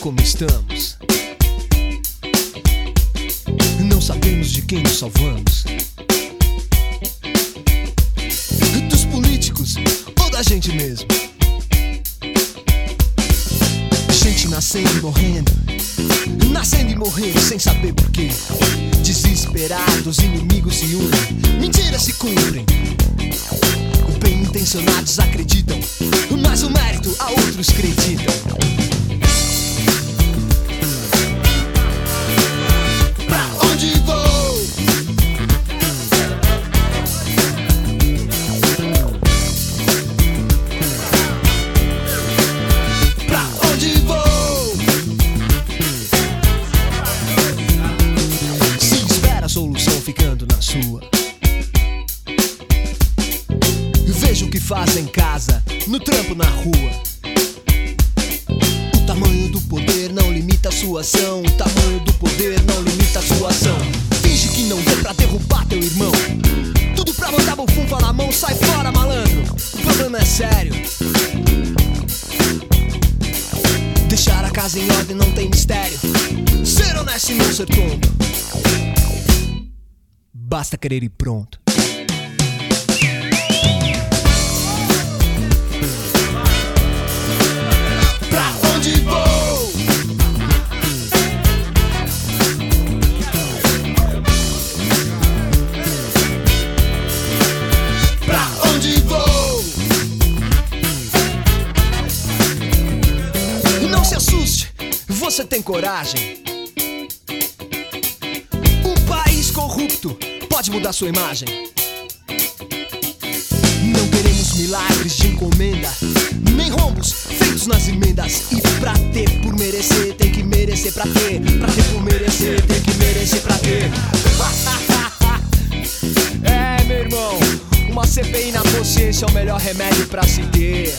como estamos. Não sabemos de quem nos salvamos. Dos políticos ou da gente mesmo. Gente nascendo e morrendo. Nascendo e morrendo sem saber porquê. Desesperados, inimigos se unem. Mentiras se cumprem. Bem intencionados acreditam, mas o mérito a outros acreditam. Sua. Veja o que faz em casa, no trampo na rua. O tamanho do poder não limita a sua ação. O tamanho do poder não limita a sua ação. Finge que não vê pra derrubar teu irmão. Tudo pra botar bufunfa na mão, sai fora, malandro. O problema é sério. Deixar a casa em ordem não tem mistério. Ser honesto e não ser tonto. Basta querer ir pronto. Pra onde vou? Pra onde vou? Não se assuste, você tem coragem. Pode mudar sua imagem. Não queremos milagres de encomenda, nem rombos feitos nas emendas. E pra ter por merecer, tem que merecer pra ter. Pra ter por merecer, tem que merecer pra ter. é, meu irmão, uma CPI na consciência é o melhor remédio pra se ter.